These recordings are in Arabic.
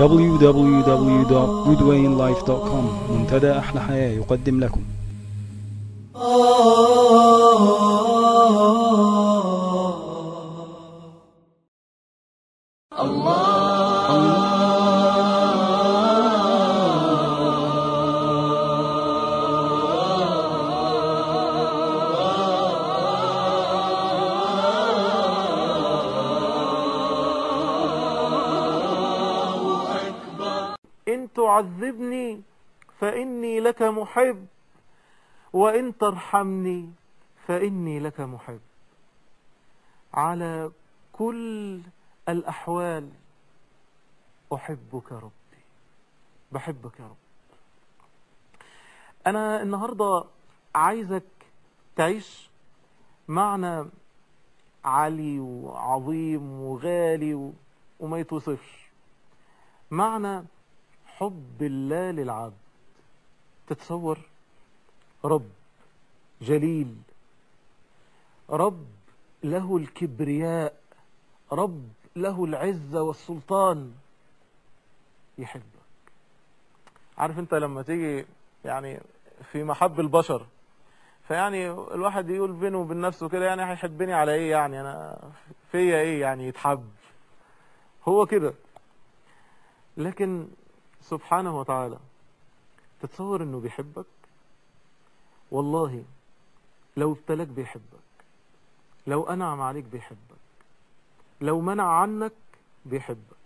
www.goodwayinlife.com منتدى أحلى حياة يقدم لكم. تعذبني فإني لك محب. وإن ترحمني فإني لك محب. على كل الأحوال أحبك ربي. بحبك يا رب. أنا النهاردة عايزك تعيش معنى عالي وعظيم وغالي وما يتوصفش. معنى حب الله للعبد. تتصور؟ رب جليل. رب له الكبرياء. رب له العزة والسلطان. يحبك. عارف انت لما تيجي يعني في محب البشر فيعني الواحد يقول بينه وبين نفسه كده يعني هيحبني على إيه يعني؟ أنا فيا إيه يعني يتحب؟ هو كده. لكن سبحانه وتعالى. تتصور إنه بيحبك؟ والله لو ابتلاك بيحبك. لو أنعم عليك بيحبك. لو منع عنك بيحبك.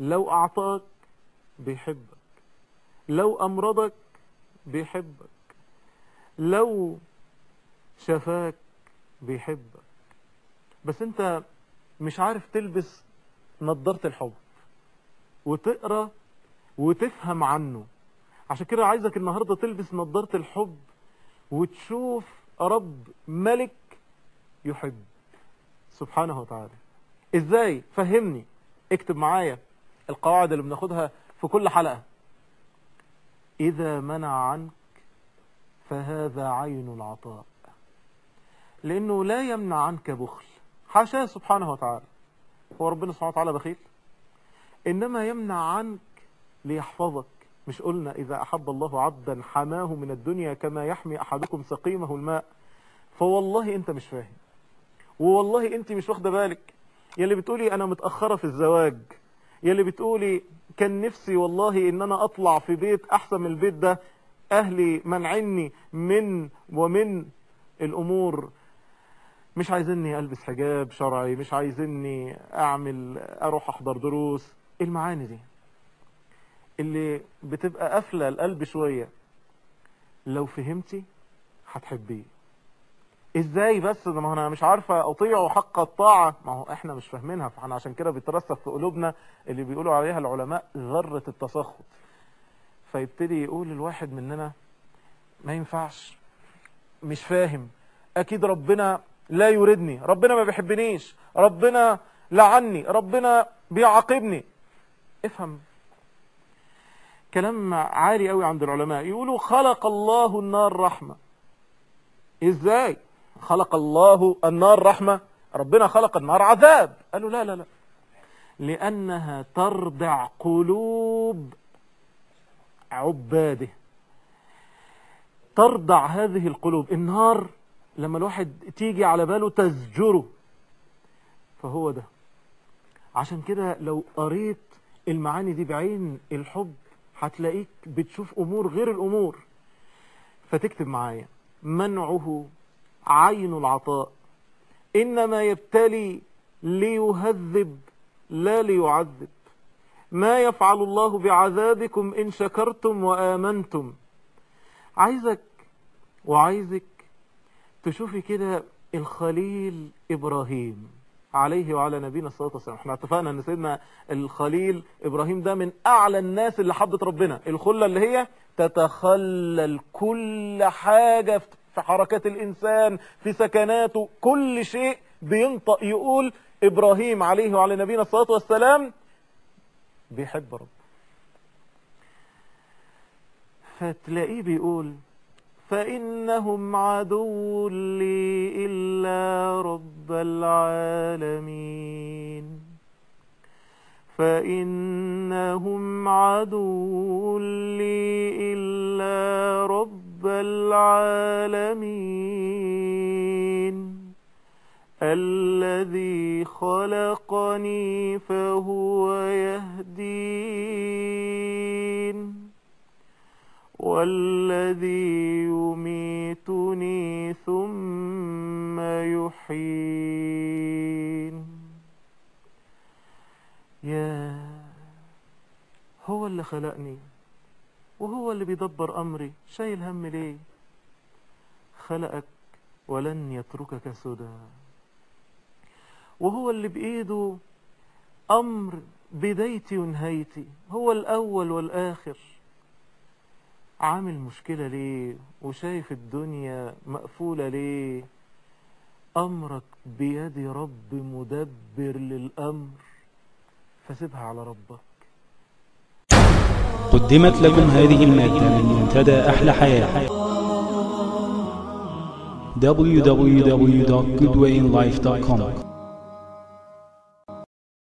لو أعطاك بيحبك. لو أمرضك بيحبك. لو شفاك بيحبك. بس أنت مش عارف تلبس نظارة الحب وتقرأ وتفهم عنه. عشان كده عايزك النهارده تلبس نظارة الحب وتشوف رب ملك يحب. سبحانه وتعالى. إزاي؟ فهمني. اكتب معايا القواعد اللي بناخدها في كل حلقة. إذا منع عنك فهذا عين العطاء. لأنه لا يمنع عنك بخل. حاشاه سبحانه وتعالى. هو ربنا سبحانه وتعالى بخيل. إنما يمنع عنك ليحفظك. مش قلنا إذا أحب الله عبدا حماه من الدنيا كما يحمي أحدكم سقيمه الماء. فوالله أنت مش فاهم. ووالله أنت مش واخدة بالك. يلي بتقولي أنا متأخرة في الزواج. يلي بتقولي كان نفسي والله إن أنا أطلع في بيت أحسن من البيت ده. أهلي منعني من ومن الأمور. مش عايزيني ألبس حجاب شرعي. مش عايزيني أعمل أروح أحضر دروس. المعاني دي. اللي بتبقى قافلة القلب شوية. لو فهمتي هتحبيه. إزاي بس؟ ده ما أنا مش عارفة اطيعه حق الطاعة. ما هو إحنا مش فاهمينها فإحنا عشان كده بيترسخ في قلوبنا اللي بيقولوا عليها العلماء ذرة التسخط. فيبتدي يقول الواحد مننا ما ينفعش. مش فاهم. أكيد ربنا لا يريدني ربنا ما بيحبنيش. ربنا لعني ربنا بيعاقبني. افهم. كلام عالي قوي عند العلماء. يقولوا خلق الله النار رحمة. إزاي؟ خلق الله النار رحمة. ربنا خلق النار عذاب. قالوا لا لا لا. لأنها تردع قلوب عباده. ترضع هذه القلوب. النار لما الواحد تيجي على باله تزجره. فهو ده. عشان كده لو قريت المعاني دي بعين الحب هتلاقيك بتشوف أمور غير الأمور. فتكتب معايا منعه عين العطاء. إنما يبتلي ليهذب لا ليعذب. ما يفعل الله بعذابكم إن شكرتم وآمنتم. عايزك وعايزك تشوفي كده الخليل إبراهيم. عليه وعلى نبينا الصلاه والسلام إحنا اتفقنا ان سيدنا الخليل إبراهيم ده من اعلى الناس اللي حبت ربنا. الخلة اللي هي تتخلل كل حاجة في حركات الإنسان في سكناته كل شيء بينطق يقول إبراهيم عليه وعلى نبينا الصلاه والسلام بيحب رب فتلاقيه بيقول فإنهم عدو لي إلا العالمين. فإنهم عدو لي إلا رب العالمين. الذي خلقني فهو يهدين. والذي اللي خلقني وهو اللي بيدبر أمري. شايل هم ليه؟ خلقك ولن يتركك سدى. وهو اللي بإيده أمر بدايتي ونهايتي. هو الأول والآخر. عامل مشكلة ليه؟ وشايف الدنيا مقفولة ليه؟ أمرك بيد رب مدبر للأمر. فسيبها على ربك. قدمت لكم هذه المادة من منتدى أحلى حياة. www.goodwayinlife.com